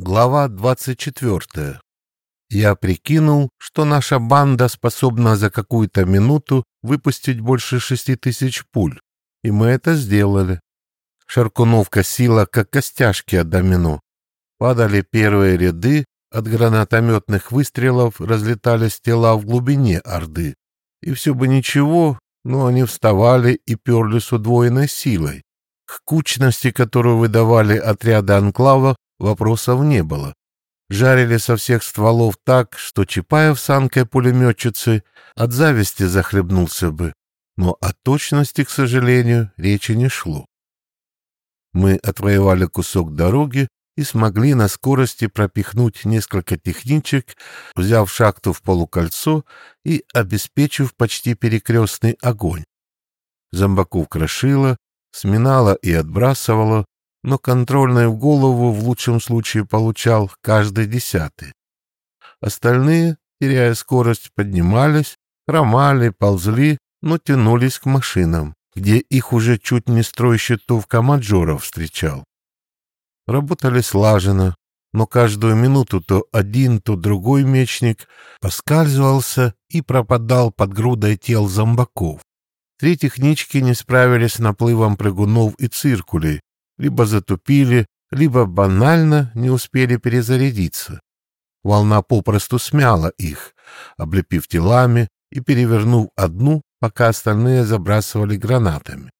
Глава 24. Я прикинул, что наша банда способна за какую-то минуту выпустить больше шести тысяч пуль, и мы это сделали. Шаркуновка сила, как костяшки от домино. Падали первые ряды, от гранатометных выстрелов разлетались тела в глубине Орды. И все бы ничего, но они вставали и перли с удвоенной силой. К кучности, которую выдавали отряды Анклава, вопросов не было. Жарили со всех стволов так, что Чапаев с Анкой-пулеметчицей от зависти захлебнулся бы, но о точности, к сожалению, речи не шло. Мы отвоевали кусок дороги и смогли на скорости пропихнуть несколько техничек, взяв шахту в полукольцо и обеспечив почти перекрестный огонь. Зомбаков крошило, сминало и отбрасывало, но контрольное в голову в лучшем случае получал каждый десятый. Остальные, теряя скорость, поднимались, хромали, ползли, но тянулись к машинам, где их уже чуть не строй щитов комаджоров встречал. Работали слаженно, но каждую минуту то один, то другой мечник поскальзывался и пропадал под грудой тел зомбаков. Три технички не справились с наплывом прыгунов и циркулей, либо затупили, либо банально не успели перезарядиться. Волна попросту смяла их, облепив телами и перевернув одну, пока остальные забрасывали гранатами.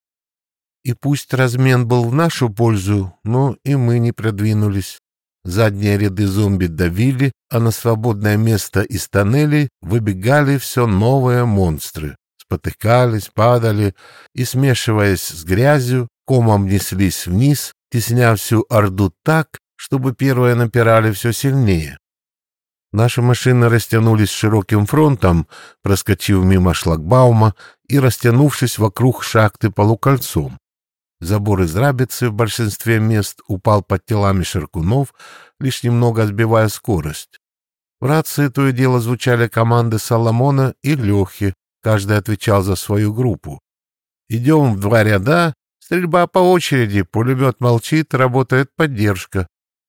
И пусть размен был в нашу пользу, но и мы не продвинулись. Задние ряды зомби давили, а на свободное место из тоннелей выбегали все новые монстры. Спотыкались, падали и, смешиваясь с грязью, комом неслись вниз, тесня всю орду так, чтобы первые напирали все сильнее. Наши машины растянулись широким фронтом, проскочив мимо шлагбаума и растянувшись вокруг шахты полукольцом. Забор из рабицы в большинстве мест упал под телами ширкунов, лишь немного сбивая скорость. В рации то и дело звучали команды Соломона и Лехи, каждый отвечал за свою группу. «Идем в два ряда Стрельба по очереди, пулемет молчит, работает поддержка.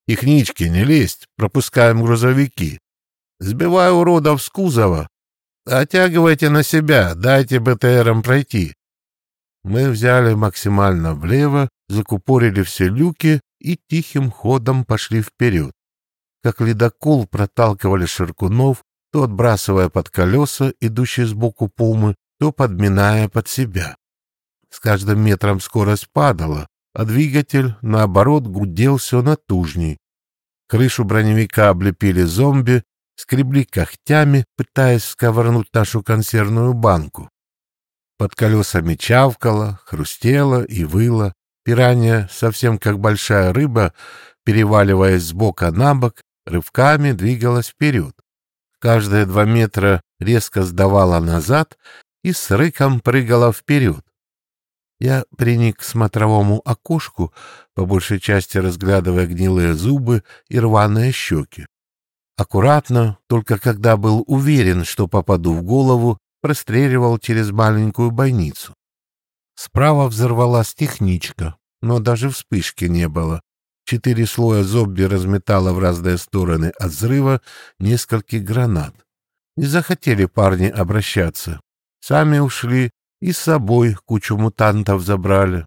Технички, не лезть, пропускаем грузовики. Сбиваю уродов с кузова. Оттягивайте на себя, дайте БТРам пройти. Мы взяли максимально влево, закупорили все люки и тихим ходом пошли вперед. Как ледокол проталкивали Ширкунов, то отбрасывая под колеса, идущие сбоку пумы, то подминая под себя. С каждым метром скорость падала, а двигатель, наоборот, гудел все натужней. Крышу броневика облепили зомби, скребли когтями, пытаясь сковырнуть нашу консервную банку. Под колесами чавкало, хрустело и выло. Пиранья, совсем как большая рыба, переваливаясь с бока на бок, рывками двигалась вперед. Каждые два метра резко сдавала назад и с рыком прыгала вперед. Я приник к смотровому окошку, по большей части разглядывая гнилые зубы и рваные щеки. Аккуратно, только когда был уверен, что попаду в голову, простреливал через маленькую бойницу. Справа взорвалась техничка, но даже вспышки не было. Четыре слоя зомби разметало в разные стороны от взрыва нескольких гранат. Не захотели парни обращаться. Сами ушли, и с собой кучу мутантов забрали.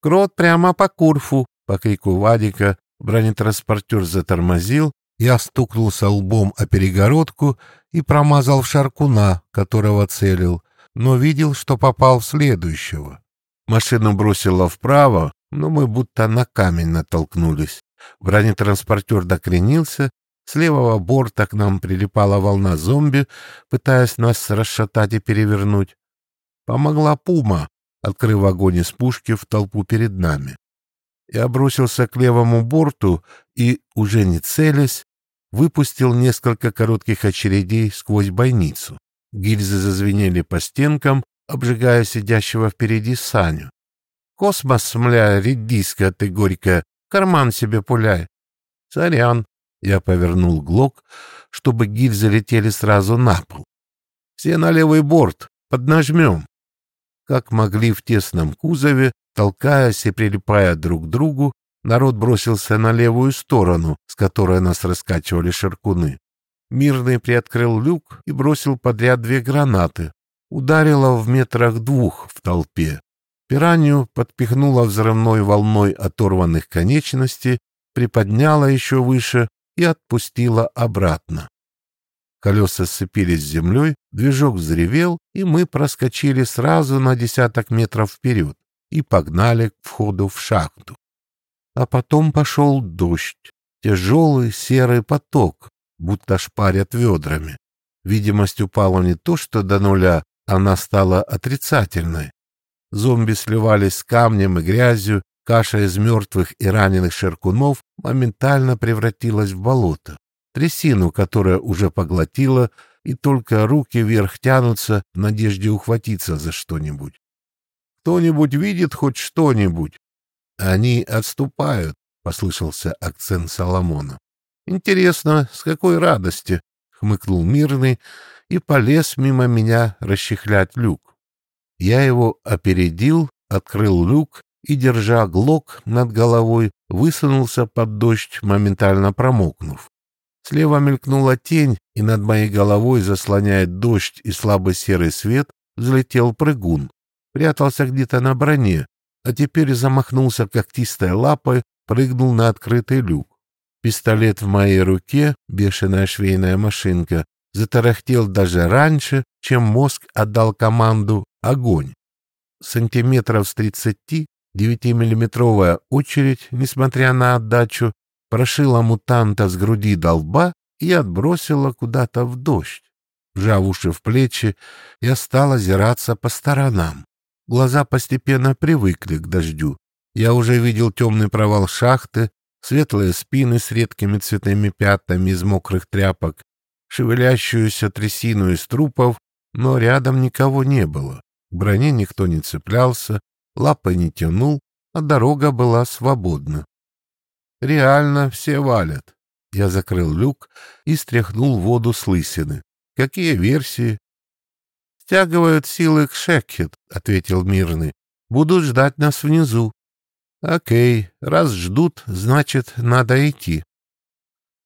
Крот прямо по курфу, по крику Вадика, бронетранспортер затормозил, я стукнулся лбом о перегородку и промазал в шаркуна, которого целил, но видел, что попал в следующего. Машину бросило вправо, но мы будто на камень натолкнулись. Бронетранспортер докренился, с левого борта к нам прилипала волна зомби, пытаясь нас расшатать и перевернуть. Помогла пума, открыв огонь из пушки в толпу перед нами. Я бросился к левому борту и, уже не целясь, выпустил несколько коротких очередей сквозь бойницу. Гильзы зазвенели по стенкам, обжигая сидящего впереди Саню. «Космос, мля, редиска ты горькая, карман себе пуляй!» «Сорян!» — я повернул глок, чтобы гильзы летели сразу на пол. «Все на левый борт, поднажмем!» Как могли в тесном кузове, толкаясь и прилипая друг к другу, Народ бросился на левую сторону, с которой нас раскачивали шаркуны. Мирный приоткрыл люк и бросил подряд две гранаты. Ударило в метрах двух в толпе. Пиранью подпихнула взрывной волной оторванных конечностей, приподняла еще выше и отпустила обратно. Колеса сцепились с землей, движок взревел, и мы проскочили сразу на десяток метров вперед и погнали к входу в шахту. А потом пошел дождь, тяжелый серый поток, будто шпарят ведрами. Видимость упала не то что до нуля, она стала отрицательной. Зомби сливались с камнем и грязью, каша из мертвых и раненых шеркунов моментально превратилась в болото. Трясину, которая уже поглотила, и только руки вверх тянутся в надежде ухватиться за что-нибудь. Кто-нибудь видит хоть что-нибудь? Они отступают, — послышался акцент Соломона. Интересно, с какой радости? — хмыкнул Мирный и полез мимо меня расчехлять люк. Я его опередил, открыл люк и, держа глок над головой, высунулся под дождь, моментально промокнув. Слева мелькнула тень, и над моей головой, заслоняя дождь и слабый серый свет, взлетел прыгун. Прятался где-то на броне, а теперь замахнулся когтистой лапой, прыгнул на открытый люк. Пистолет в моей руке, бешеная швейная машинка, затарахтел даже раньше, чем мозг отдал команду «Огонь». Сантиметров с тридцати девятимиллиметровая очередь, несмотря на отдачу, прошила мутанта с груди до лба и отбросила куда-то в дождь. Вжав уши в плечи, я стал озираться по сторонам. Глаза постепенно привыкли к дождю. Я уже видел темный провал шахты, светлые спины с редкими цветными пятнами из мокрых тряпок, шевелящуюся трясину из трупов, но рядом никого не было. К броне никто не цеплялся, лапы не тянул, а дорога была свободна. Реально все валят. Я закрыл люк и стряхнул воду с лысины. Какие версии? Стягивают силы к Шекхет, ответил Мирный. Будут ждать нас внизу. Окей, раз ждут, значит, надо идти.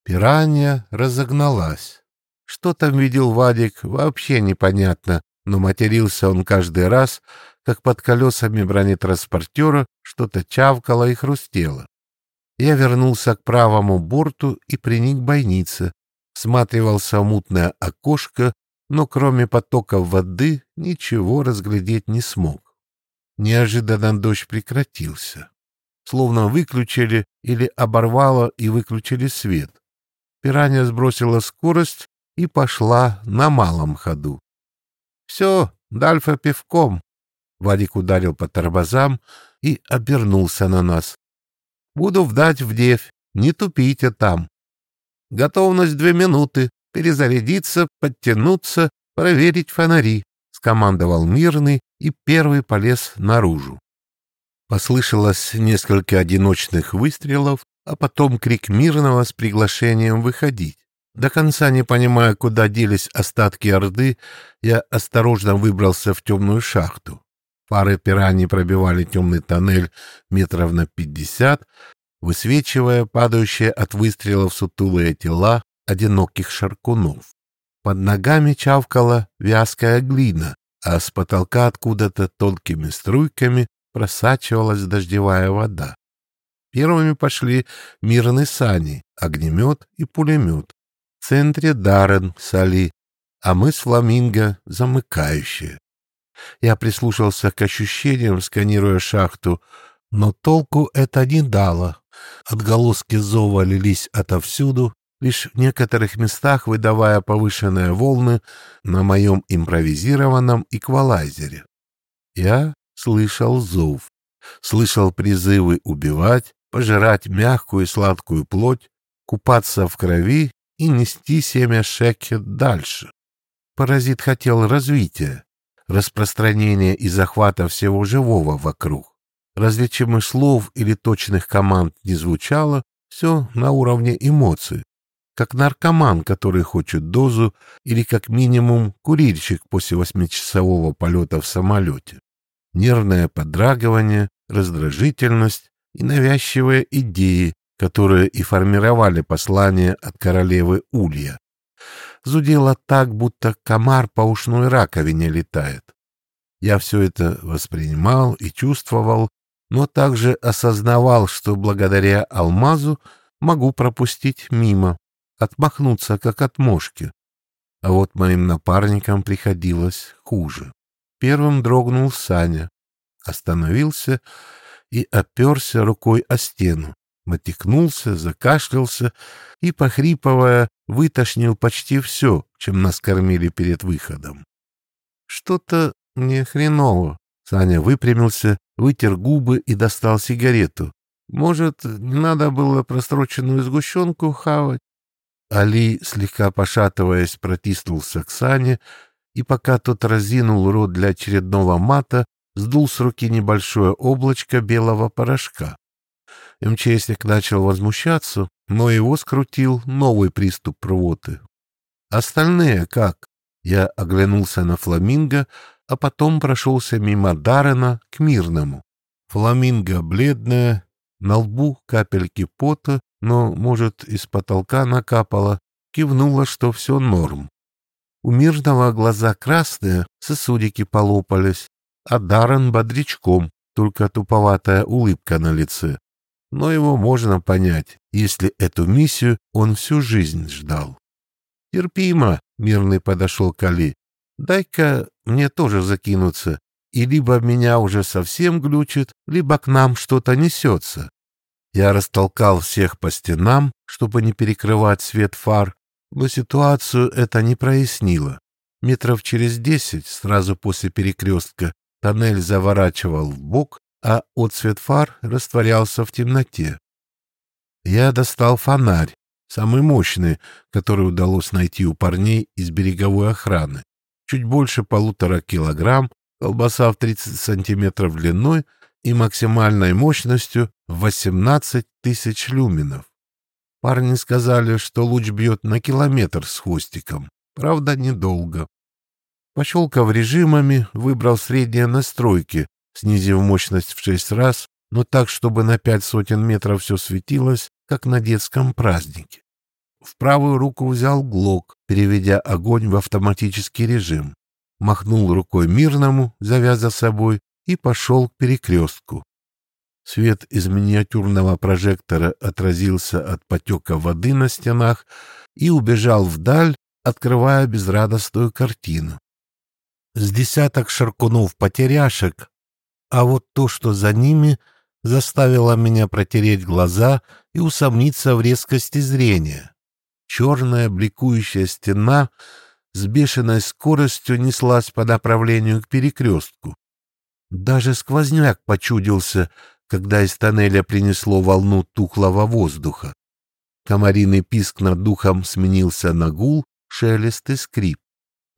Пиранья разогналась. Что там видел Вадик, вообще непонятно, но матерился он каждый раз, как под колесами бронетранспортера что-то чавкало и хрустело. Я вернулся к правому борту и приник бойнице. Всматривался в мутное окошко, но кроме потоков воды ничего разглядеть не смог. Неожиданно дождь прекратился. Словно выключили или оборвало и выключили свет. Пиранья сбросила скорость и пошла на малом ходу. — Все, Дальфа пивком. Вадик ударил по тормозам и обернулся на нас. Буду вдать в девь, не тупите там. Готовность две минуты, перезарядиться, подтянуться, проверить фонари, — скомандовал Мирный и первый полез наружу. Послышалось несколько одиночных выстрелов, а потом крик Мирного с приглашением выходить. До конца не понимая, куда делись остатки Орды, я осторожно выбрался в темную шахту. Фары пираний пробивали темный тоннель метров на пятьдесят, высвечивая падающие от выстрелов сутулые тела одиноких шаркунов. Под ногами чавкала вязкая глина, а с потолка откуда-то тонкими струйками просачивалась дождевая вода. Первыми пошли мирные сани, огнемет и пулемет. В центре Даррен с Али, а мы с Фламинго замыкающие. Я прислушался к ощущениям, сканируя шахту, но толку это не дало. Отголоски зова лились отовсюду, лишь в некоторых местах выдавая повышенные волны на моем импровизированном эквалайзере. Я слышал зов, слышал призывы убивать, пожирать мягкую и сладкую плоть, купаться в крови и нести семя Шекхет дальше. Паразит хотел развития, распространения и захвата всего живого вокруг. Разве и слов или точных команд не звучало, все на уровне эмоций. Как наркоман, который хочет дозу, или как минимум курильщик после восьмичасового полета в самолете. Нервное подрагивание, раздражительность, и навязчивые идеи, которые и формировали послание от королевы Улья. Зудело так, будто комар по ушной раковине летает. Я все это воспринимал и чувствовал, но также осознавал, что благодаря алмазу могу пропустить мимо, отмахнуться, как от мошки. А вот моим напарникам приходилось хуже. Первым дрогнул Саня, остановился и оперся рукой о стену, натекнулся, закашлялся и, похрипывая, вытошнил почти все, чем нас кормили перед выходом. Что-то мне хреново. Саня выпрямился, вытер губы и достал сигарету. Может, не надо было простроченную сгущенку хавать? Али, слегка пошатываясь, протиснулся к Сане, и пока тот разинул рот для очередного мата, сдул с руки небольшое облачко белого порошка. МЧСник начал возмущаться, но его скрутил новый приступ рвоты. Остальные как? Я оглянулся на фламинго, а потом прошелся мимо Даррена к Мирному. Фламинго бледная, на лбу капельки пота, но, может, из потолка накапало, кивнула, что все норм. У Мирного глаза красные, сосудики полопались, а Даррен бодрячком, только туповатая улыбка на лице. Но его можно понять, если эту миссию он всю жизнь ждал. «Терпимо», — Мирный подошел к Али. «Дай-ка мне тоже закинуться, и либо меня уже совсем глючит, либо к нам что-то несется. Я растолкал всех по стенам, чтобы не перекрывать свет фар, но ситуацию это не прояснило. Метров через десять, сразу после перекрестка, тоннель заворачивал в бок, а отсвет фар растворялся в темноте. Я достал фонарь, самый мощный, который удалось найти у парней из береговой охраны. Чуть больше полутора килограмм, колбаса в 30 сантиметров длиной и максимальной мощностью в 18 тысяч люминов. Парни сказали, что луч бьет на километр с хвостиком. Правда, недолго. Пощелкав режимами, выбрал средние настройки, снизив мощность в шесть раз, но так, чтобы на пять сотен метров все светилось, как на детском празднике. В правую руку взял глок, переведя огонь в автоматический режим. Махнул рукой мирному, завязав собой, и пошел к перекрестку. Свет из миниатюрного прожектора отразился от потека воды на стенах и убежал вдаль, открывая безрадостную картину. С десяток шаркунов-потеряшек, а вот то, что за ними, заставило меня протереть глаза и усомниться в резкости зрения. Черная бликующая стена с бешеной скоростью неслась по направлению к перекрестку. Даже сквозняк почудился, когда из тоннеля принесло волну тухлого воздуха. Комариный писк над духом сменился на гул, шелест и скрип.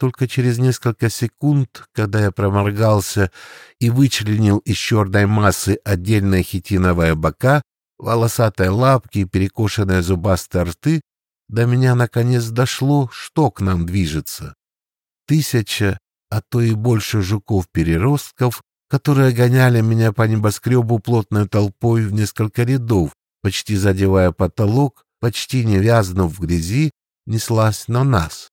Только через несколько секунд, когда я проморгался и вычленил из черной массы отдельные хитиновые бока, волосатые лапки и перекошенные зубастые рты, до меня наконец дошло, что к нам движется. Тысяча, а то и больше жуков-переростков которые гоняли меня по небоскребу плотной толпой в несколько рядов, почти задевая потолок, почти не вязнув в грязи, неслась на нас.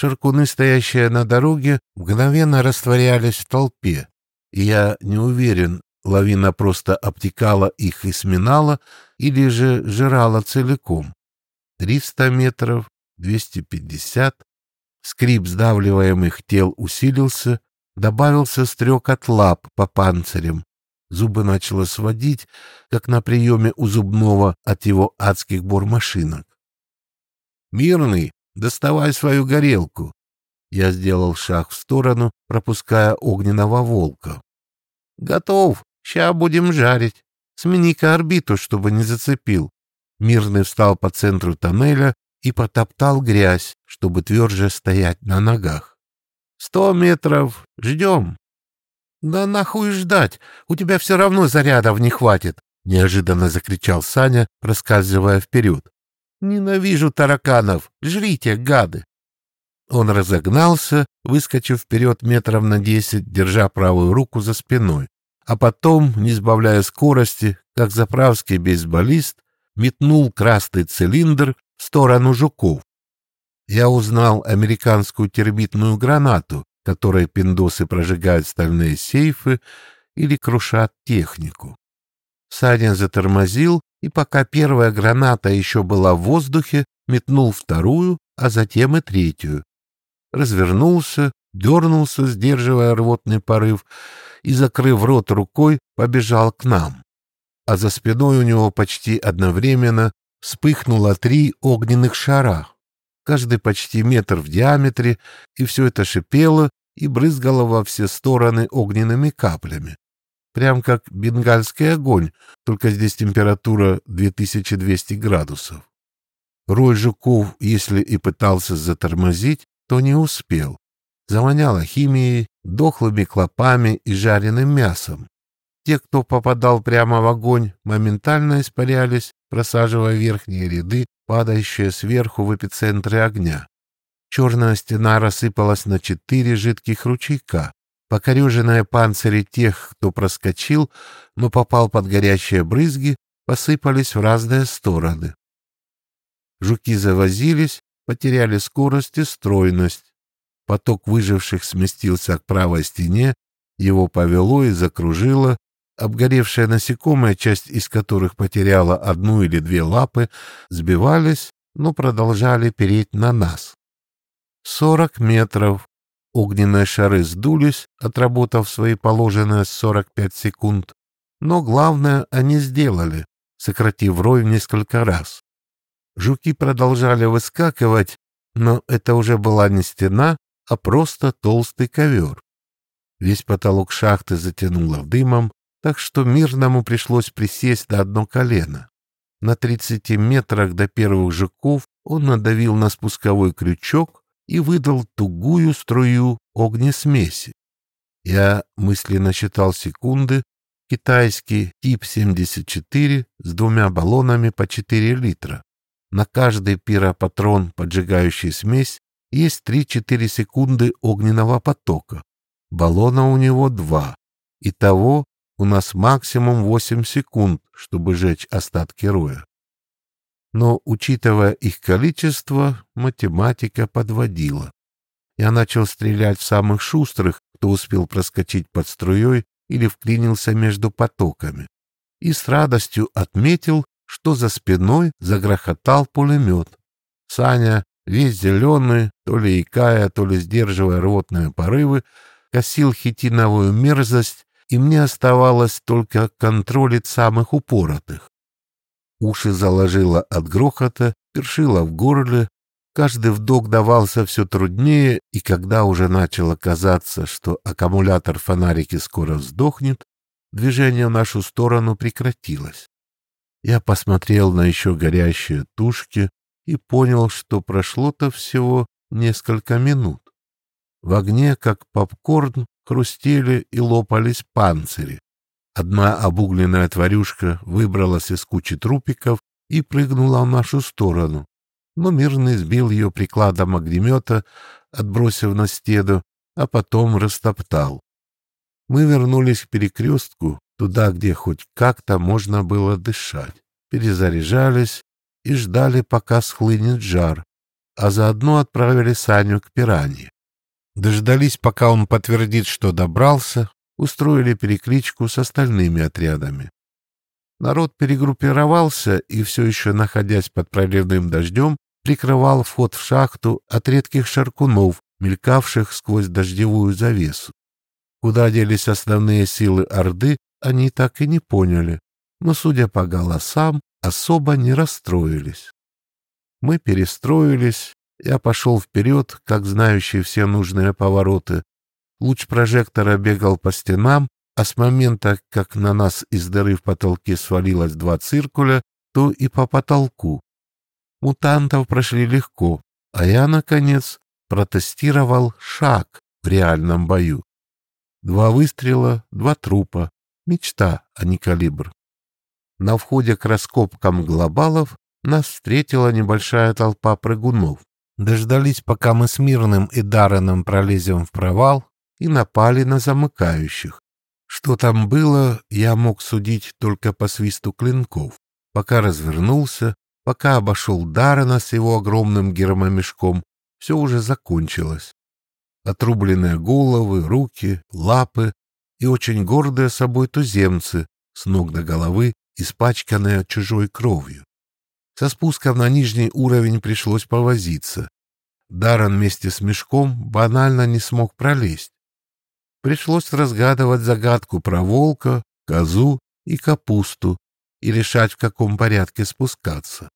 Шаркуны, стоящие на дороге, мгновенно растворялись в толпе, я не уверен, лавина просто обтекала их и сминала, или же жирала целиком. Триста метров, двести пятьдесят. Скрип сдавливаемых тел усилился, добавился стрекот лап по панцирям. Зубы начало сводить, как на приеме у зубного от его адских бормашинок. «Мирный, доставай свою горелку!» Я сделал шаг в сторону, пропуская огненного волка. «Готов. Ща будем жарить. Смени-ка орбиту, чтобы не зацепил». Мирный встал по центру тоннеля и потоптал грязь, чтобы тверже стоять на ногах. Сто метров. Ждем. Да нахуй ждать. У тебя все равно зарядов не хватит. Неожиданно закричал Саня, рассказывая вперед. Ненавижу тараканов. Жрите, гады. Он разогнался, выскочив вперед метров на десять, держа правую руку за спиной, а потом, не сбавляя скорости, как заправский бейсболист, метнул красный цилиндр в сторону жуков. Я узнал американскую термитную гранату, которой пиндосы прожигают стальные сейфы или крушат технику. Саня затормозил, и пока первая граната еще была в воздухе, метнул вторую, а затем и третью. Развернулся, дернулся, сдерживая рвотный порыв, и, закрыв рот рукой, побежал к нам. А за спиной у него почти одновременно вспыхнуло три огненных шара, каждый почти метр в диаметре, и все это шипело и брызгало во все стороны огненными каплями. Прям как бенгальский огонь, только здесь температура 2200 градусов. Рой жуков, если и пытался затормозить, то не успел. Завоняло химией, дохлыми клопами и жареным мясом. Те, кто попадал прямо в огонь, моментально испарялись, просаживая верхние ряды, падающие сверху в эпицентре огня. Черная стена рассыпалась на четыре жидких ручейка. Покореженные панцири тех, кто проскочил, но попал под горячие брызги, посыпались в разные стороны. Жуки завозились, потеряли скорость и стройность. Поток выживших сместился к правой стене, его повело и закружило, обгоревшая насекомая, часть из которых потеряла одну или две лапы, сбивались, но продолжали переть на нас. Сорок метров. Огненные шары сдулись, отработав свои положенные сорок пять секунд. Но главное они сделали, сократив рой в несколько раз. Жуки продолжали выскакивать, но это уже была не стена, а просто толстый ковер. Весь потолок шахты затянуло дымом, так что мирному пришлось присесть на одно колено. На 30 метрах до первых жуков он надавил на спусковой крючок и выдал тугую струю огнесмеси. Я мысленно считал секунды, китайский тип 74 с двумя баллонами по 4 литра. На каждый пиропатрон, поджигающий смесь, есть 3-4 секунды огненного потока. Баллона у него два. Итого у нас максимум 8 секунд, чтобы жечь остатки роя. Но, учитывая их количество, математика подводила. Я начал стрелять в самых шустрых, кто успел проскочить под струей или вклинился между потоками. И с радостью отметил, что за спиной загрохотал пулемет. Саня, весь зеленый, то ли икая, то ли сдерживая рвотные порывы, косил хитиновую мерзость, и мне оставалось только контролить самых упоротых. Уши заложило от грохота, першило в горле, каждый вдох давался все труднее, и когда уже начало казаться, что аккумулятор фонарики скоро вздохнет, движение в нашу сторону прекратилось. Я посмотрел на еще горящие тушки и понял, что прошло-то всего несколько минут. В огне, как попкорн, хрустели и лопались панцири. Одна обугленная тварюшка выбралась из кучи трупиков и прыгнула в нашу сторону, но мирный сбил ее прикладом огнемета, отбросив на стену, а потом растоптал. Мы вернулись к перекрестку, туда, где хоть как-то можно было дышать. Перезаряжались и ждали, пока схлынет жар, а заодно отправили Саню к пиранье. Дождались, пока он подтвердит, что добрался, устроили перекличку с остальными отрядами. Народ перегруппировался и, все еще находясь под проливным дождем, прикрывал вход в шахту от редких шаркунов, мелькавших сквозь дождевую завесу. Куда делись основные силы Орды, они так и не поняли, но, судя по голосам, особо не расстроились. Мы перестроились, я пошел вперед, как знающий все нужные повороты. Луч прожектора бегал по стенам, а с момента, как на нас из дыры в потолке свалилось два циркуля, то и по потолку. Мутантов прошли легко, а я, наконец, протестировал шаг в реальном бою. Два выстрела, два трупа. Мечта, а не калибр. На входе к раскопкам глобалов нас встретила небольшая толпа прыгунов. Дождались, пока мы с Мирным и Дарреном пролезем в провал, и напали на замыкающих. Что там было, я мог судить только по свисту клинков. Пока развернулся, пока обошел Даррена с его огромным гермомешком, все уже закончилось. Отрубленные головы, руки, лапы и очень гордые собой туземцы, с ног до головы, испачканные чужой кровью. Со спуском на нижний уровень пришлось повозиться. Даррен вместе с мешком банально не смог пролезть. Пришлось разгадывать загадку про волка, козу и капусту и решать, в каком порядке спускаться.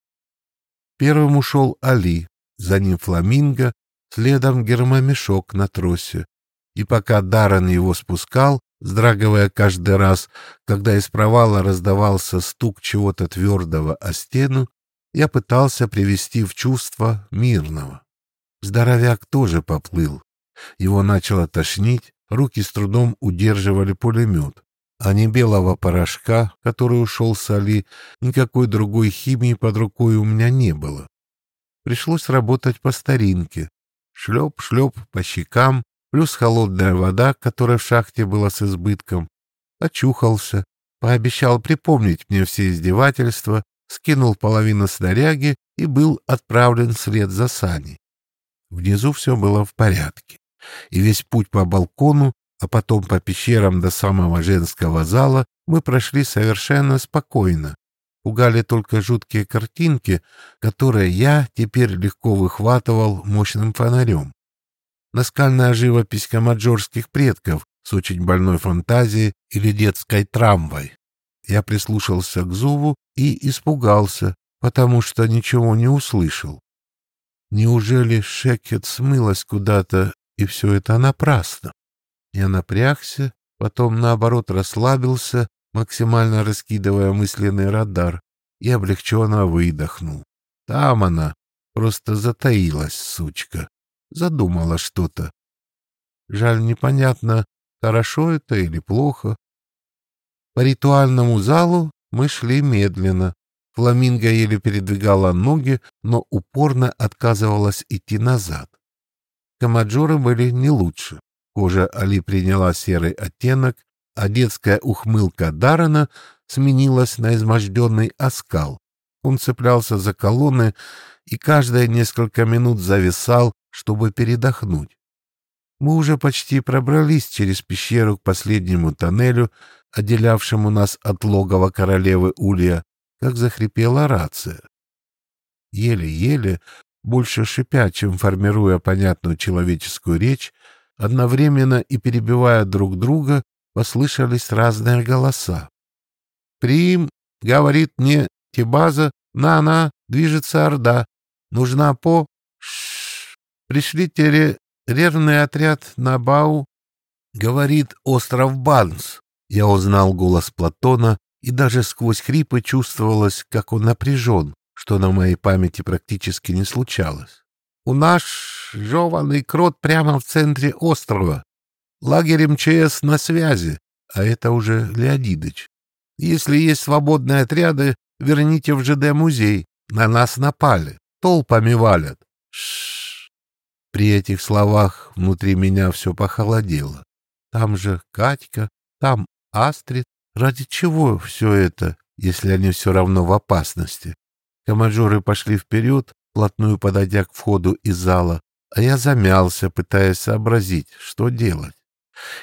Первым ушел Али, за ним фламинго, следом гермомешок на тросе. И пока Даррен его спускал, вздрагивая каждый раз, когда из провала раздавался стук чего-то твердого о стену, я пытался привести в чувство мирного. Здоровяк тоже поплыл. Его начало тошнить, руки с трудом удерживали пулемет. А ни белого порошка, который ушел с Али, никакой другой химии под рукой у меня не было. Пришлось работать по старинке. Шлеп-шлеп по щекам, плюс холодная вода, которая в шахте была с избытком. Очухался, пообещал припомнить мне все издевательства, скинул половину снаряги и был отправлен вслед за Саней. Внизу все было в порядке, и весь путь по балкону, а потом по пещерам до самого женского зала мы прошли совершенно спокойно. Пугали только жуткие картинки, которые я теперь легко выхватывал мощным фонарем. Наскальная живопись камаджорских предков с очень больной фантазией или детской трамвой. Я прислушался к зову и испугался, потому что ничего не услышал. Неужели Шекет смылась куда-то, и все это напрасно? Я напрягся, потом, наоборот, расслабился, максимально раскидывая мысленный радар, и облегченно выдохнул. Там она, просто затаилась, сучка, задумала что-то. Жаль, непонятно, хорошо это или плохо. По ритуальному залу мы шли медленно. Фламинго еле передвигала ноги, но упорно отказывалась идти назад. Камаджоры были не лучше. Кожа Али приняла серый оттенок, а детская ухмылка Дарана сменилась на изможденный оскал. Он цеплялся за колонны и каждые несколько минут зависал, чтобы передохнуть. Мы уже почти пробрались через пещеру к последнему тоннелю, отделявшему нас от логова королевы Улья, как захрипела рация. Еле-еле, больше шипя, чем формируя понятную человеческую речь, одновременно и перебивая друг друга, послышались разные голоса. «Прим!» — говорит мне Тибаза, «На-на! Движется Орда! Нужна по...» Ш «Пришлите рерный отряд на Бау!» — говорит остров Банс. Я узнал голос Платона, и даже сквозь хрипы чувствовалось, как он напряжен, что на моей памяти практически не случалось. У нас жеванный крот прямо в центре острова. Лагерь МЧС на связи, а это уже Леонидыч. Если есть свободные отряды, верните в ЖД-музей. На нас напали, толпами валят. Шш. При этих словах внутри меня все похолодело. Там же Катька, там Астрид. Ради чего все это, если они все равно в опасности? Комаджоры пошли вперед, плотную подойдя к входу из зала, а я замялся, пытаясь сообразить, что делать.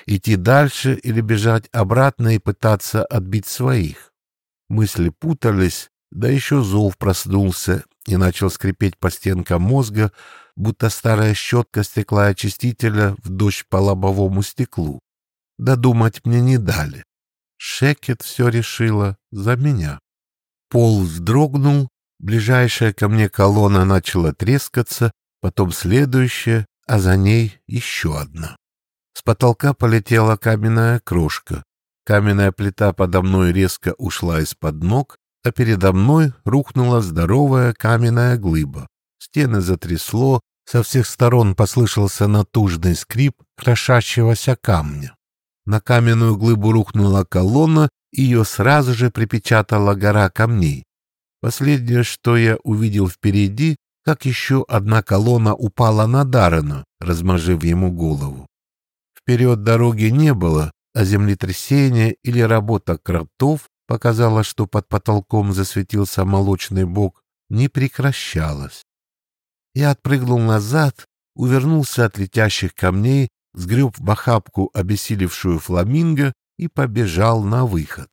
Идти дальше или бежать обратно и пытаться отбить своих. Мысли путались, да еще зов проснулся и начал скрипеть по стенкам мозга, будто старая щетка стеклоочистителя в дождь по лобовому стеклу. Додумать мне не дали. Шекет все решила за меня. Пол вздрогнул, Ближайшая ко мне колонна начала трескаться, потом следующая, а за ней еще одна. С потолка полетела каменная крошка. Каменная плита подо мной резко ушла из-под ног, а передо мной рухнула здоровая каменная глыба. Стены затрясло, со всех сторон послышался натужный скрип крошащегося камня. На каменную глыбу рухнула колонна, ее сразу же припечатала гора камней. Последнее, что я увидел впереди, как еще одна колонна упала на Даррена, размажив ему голову. Вперед дороги не было, а землетрясение или работа кротов показала, что под потолком засветился молочный бок, не прекращалась. Я отпрыгнул назад, увернулся от летящих камней, сгреб в охапку обессилевшую фламинго и побежал на выход.